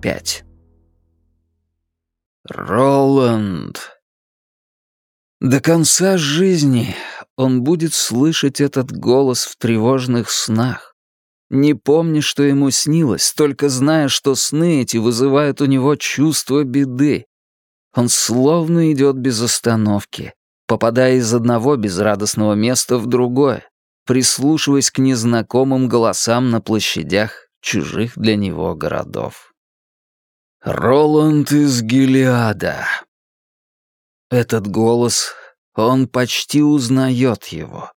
пять. Роланд. До конца жизни он будет слышать этот голос в тревожных снах, не помня, что ему снилось, только зная, что сны эти вызывают у него чувство беды. Он словно идет без остановки, попадая из одного безрадостного места в другое, прислушиваясь к незнакомым голосам на площадях чужих для него городов. «Роланд из Гелиада». Этот голос, он почти узнает его.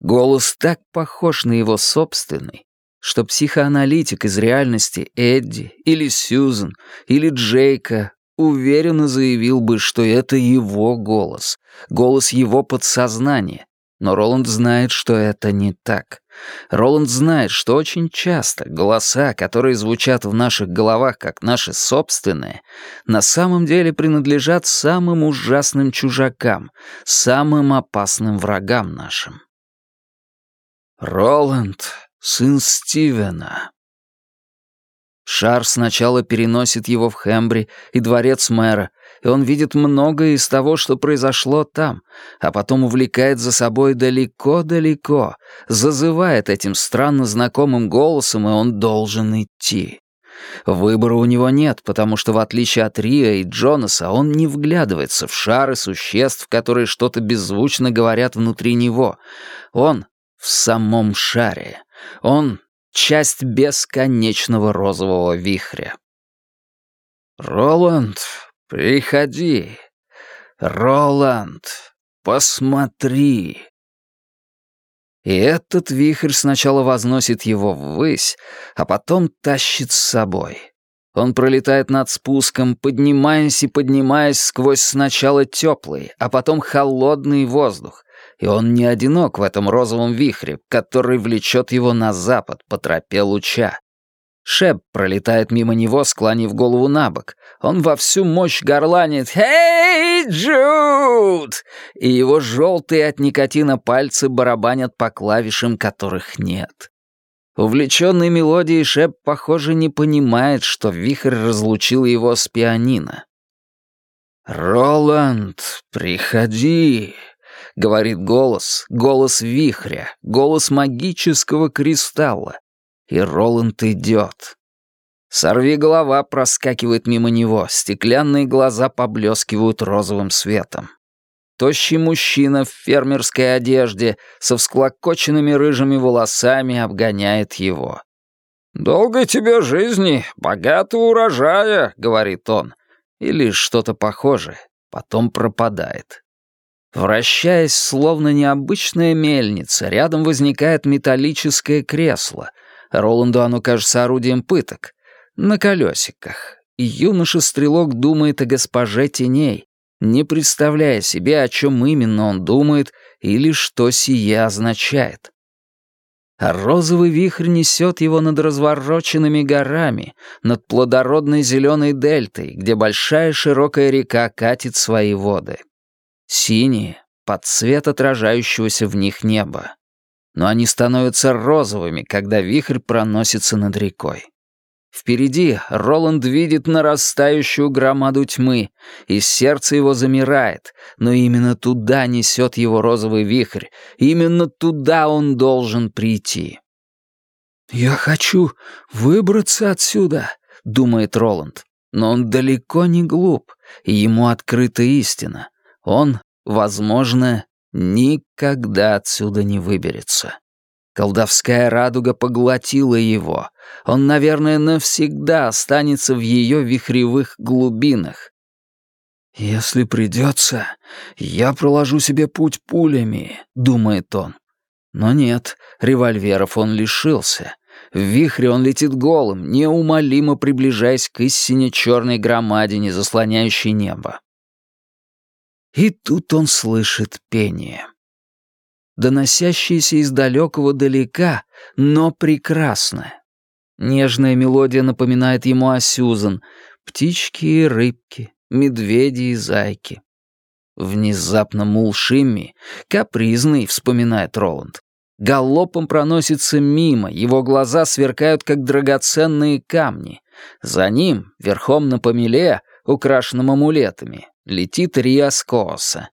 Голос так похож на его собственный, что психоаналитик из реальности Эдди или Сьюзен или Джейка уверенно заявил бы, что это его голос, голос его подсознания. Но Роланд знает, что это не так. Роланд знает, что очень часто голоса, которые звучат в наших головах как наши собственные, на самом деле принадлежат самым ужасным чужакам, самым опасным врагам нашим. Роланд сын Стивена. Шар сначала переносит его в Хембри и дворец мэра, и он видит многое из того, что произошло там, а потом увлекает за собой далеко-далеко, зазывает этим странно знакомым голосом, и он должен идти. Выбора у него нет, потому что, в отличие от Риа и Джонаса, он не вглядывается в шары существ, которые что-то беззвучно говорят внутри него. Он в самом шаре. Он — часть бесконечного розового вихря. «Роланд, приходи! Роланд, посмотри!» И этот вихрь сначала возносит его ввысь, а потом тащит с собой. Он пролетает над спуском, поднимаясь и поднимаясь сквозь сначала теплый, а потом холодный воздух, и он не одинок в этом розовом вихре, который влечет его на запад по тропе луча. Шеп пролетает мимо него, склонив голову на бок. Он во всю мощь горланит «Хей, Джуд!» И его желтые от никотина пальцы барабанят по клавишам, которых нет. Увлеченный мелодией Шеп, похоже, не понимает, что вихрь разлучил его с пианино. «Роланд, приходи!» — говорит голос, голос вихря, голос магического кристалла. И Роланд идет. Сорви голова проскакивает мимо него, стеклянные глаза поблескивают розовым светом. Тощий мужчина в фермерской одежде со всклокоченными рыжими волосами обгоняет его. «Долгой тебе жизни, богатого урожая», — говорит он. Или что-то похожее, потом пропадает. Вращаясь, словно необычная мельница, рядом возникает металлическое кресло. Роланду оно кажется орудием пыток. На колесиках. Юноша-стрелок думает о госпоже теней, не представляя себе, о чем именно он думает или что сие означает. А розовый вихрь несет его над развороченными горами, над плодородной зеленой дельтой, где большая широкая река катит свои воды. Синие, под цвет отражающегося в них неба. Но они становятся розовыми, когда вихрь проносится над рекой. Впереди Роланд видит нарастающую громаду тьмы, и сердце его замирает, но именно туда несет его розовый вихрь, именно туда он должен прийти. «Я хочу выбраться отсюда», — думает Роланд. Но он далеко не глуп, и ему открыта истина. Он, возможно, никогда отсюда не выберется. Колдовская радуга поглотила его. Он, наверное, навсегда останется в ее вихревых глубинах. «Если придется, я проложу себе путь пулями», — думает он. Но нет, револьверов он лишился. В вихре он летит голым, неумолимо приближаясь к истине черной громадине, заслоняющей небо. И тут он слышит пение. Доносящееся из далекого далека, но прекрасное. Нежная мелодия напоминает ему о Сюзан, птички и рыбки, медведи и зайки. Внезапно мул Шимми, капризный, вспоминает Роланд, галопом проносится мимо, его глаза сверкают, как драгоценные камни, За ним, верхом на помеле, украшенном амулетами, летит Риас Кооса.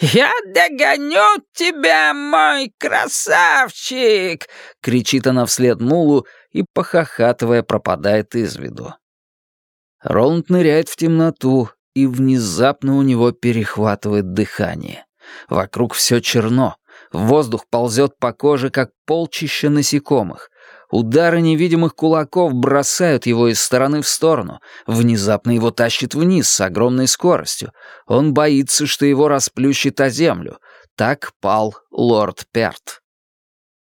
«Я догоню тебя, мой красавчик!» — кричит она вслед Мулу и, похохатывая, пропадает из виду. Роланд ныряет в темноту, и внезапно у него перехватывает дыхание. Вокруг все черно, воздух ползет по коже, как полчища насекомых. Удары невидимых кулаков бросают его из стороны в сторону. Внезапно его тащит вниз с огромной скоростью. Он боится, что его расплющит о землю. Так пал лорд Перт.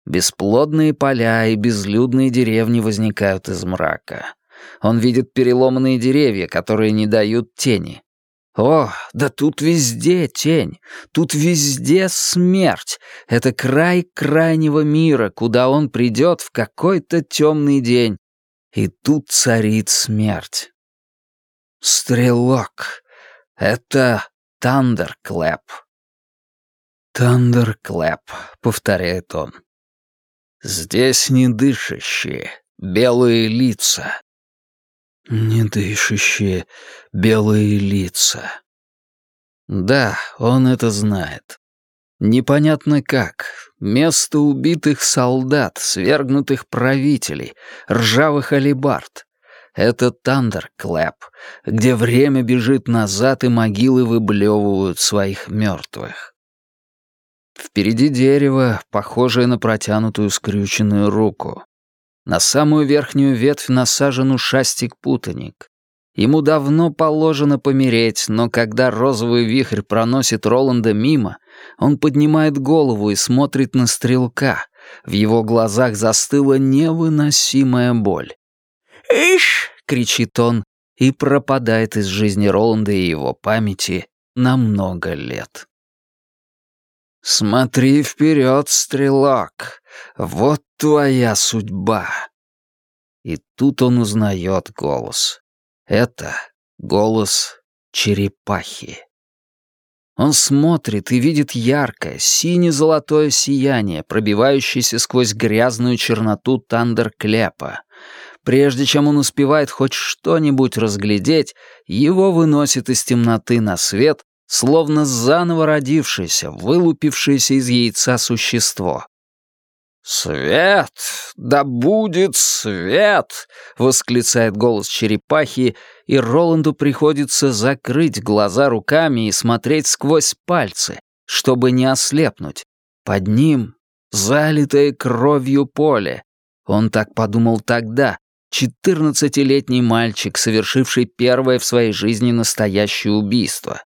Бесплодные поля и безлюдные деревни возникают из мрака. Он видит переломанные деревья, которые не дают тени. О, да тут везде тень, тут везде смерть. Это край крайнего мира, куда он придет в какой-то темный день. И тут царит смерть. Стрелок. Это Тандерклэп. Тандерклэп, повторяет он. Здесь не дышащие, белые лица, Недышащие белые лица. Да, он это знает. Непонятно как. Место убитых солдат, свергнутых правителей, ржавых алебард. Это Тандерклэп, где время бежит назад и могилы выблевывают своих мертвых. Впереди дерево, похожее на протянутую скрюченную руку. На самую верхнюю ветвь насажен ушастик-путаник. Ему давно положено помереть, но когда розовый вихрь проносит Роланда мимо, он поднимает голову и смотрит на стрелка. В его глазах застыла невыносимая боль. «Ишь!» — кричит он и пропадает из жизни Роланда и его памяти на много лет. «Смотри вперед, стрелок! Вот твоя судьба!» И тут он узнает голос. Это голос черепахи. Он смотрит и видит яркое, сине-золотое сияние, пробивающееся сквозь грязную черноту тандерклепа. Прежде чем он успевает хоть что-нибудь разглядеть, его выносит из темноты на свет, словно заново родившееся, вылупившееся из яйца существо. «Свет! Да будет свет!» — восклицает голос черепахи, и Роланду приходится закрыть глаза руками и смотреть сквозь пальцы, чтобы не ослепнуть. Под ним залитое кровью поле. Он так подумал тогда, четырнадцатилетний мальчик, совершивший первое в своей жизни настоящее убийство.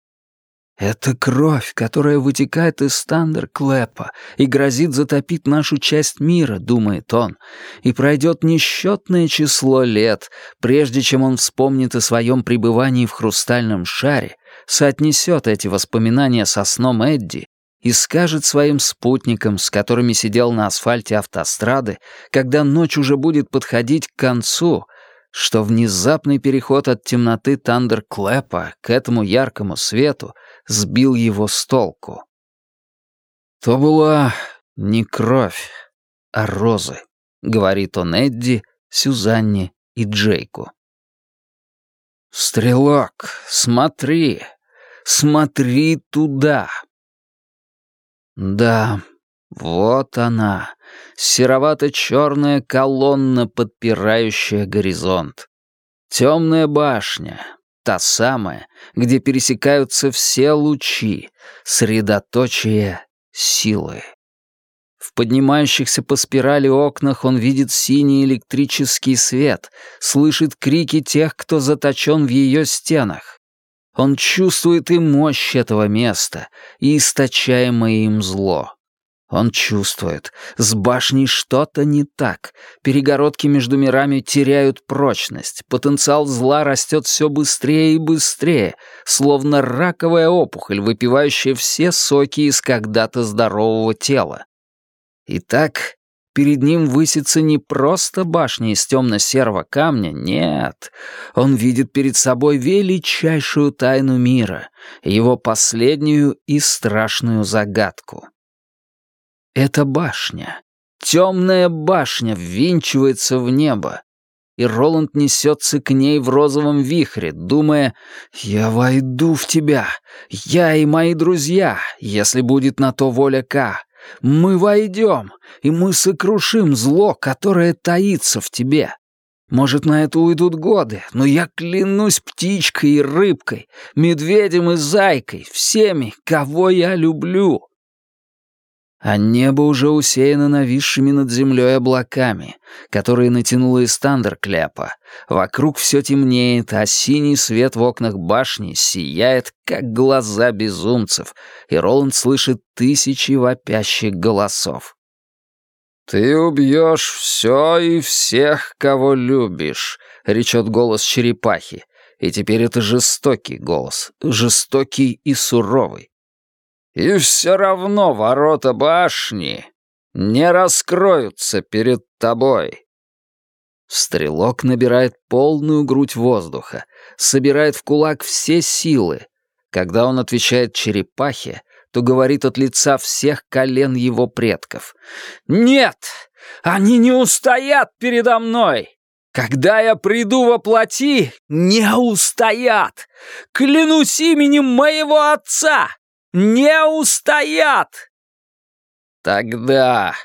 Это кровь, которая вытекает из Стандерклэпа и грозит затопить нашу часть мира, думает он, и пройдет несчетное число лет, прежде чем он вспомнит о своем пребывании в хрустальном шаре, соотнесет эти воспоминания со сном Эдди и скажет своим спутникам, с которыми сидел на асфальте автострады, когда ночь уже будет подходить к концу, что внезапный переход от темноты Тандерклэпа к этому яркому свету — сбил его с толку. «То была не кровь, а розы», — говорит он Эдди, Сюзанне и Джейку. «Стрелок, смотри, смотри туда!» Да, вот она, серовато-черная колонна, подпирающая горизонт. Темная башня, Та самая, где пересекаются все лучи, средоточие силы. В поднимающихся по спирали окнах он видит синий электрический свет, слышит крики тех, кто заточен в ее стенах. Он чувствует и мощь этого места, и источаемое им зло. Он чувствует, с башней что-то не так. Перегородки между мирами теряют прочность. Потенциал зла растет все быстрее и быстрее, словно раковая опухоль, выпивающая все соки из когда-то здорового тела. Итак, перед ним высится не просто башня из темно-серого камня, нет. Он видит перед собой величайшую тайну мира, его последнюю и страшную загадку. Эта башня, темная башня, ввинчивается в небо. и Роланд несется к ней в розовом вихре, думая «Я войду в тебя, я и мои друзья, если будет на то воля К. Мы войдем, и мы сокрушим зло, которое таится в тебе. Может, на это уйдут годы, но я клянусь птичкой и рыбкой, медведем и зайкой, всеми, кого я люблю а небо уже усеяно нависшими над землей облаками, которые натянуло из Тандеркляпа. Вокруг все темнеет, а синий свет в окнах башни сияет, как глаза безумцев, и Роланд слышит тысячи вопящих голосов. «Ты убьешь все и всех, кого любишь», — речет голос черепахи. И теперь это жестокий голос, жестокий и суровый. И все равно ворота башни не раскроются перед тобой. Стрелок набирает полную грудь воздуха, собирает в кулак все силы. Когда он отвечает черепахе, то говорит от лица всех колен его предков. «Нет! Они не устоят передо мной! Когда я приду во плоти, не устоят! Клянусь именем моего отца! Не устоят!» «Тогда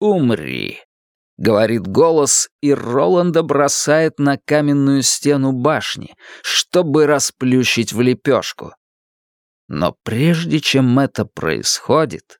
умри», — говорит голос, и Роланда бросает на каменную стену башни, чтобы расплющить в лепешку. Но прежде чем это происходит,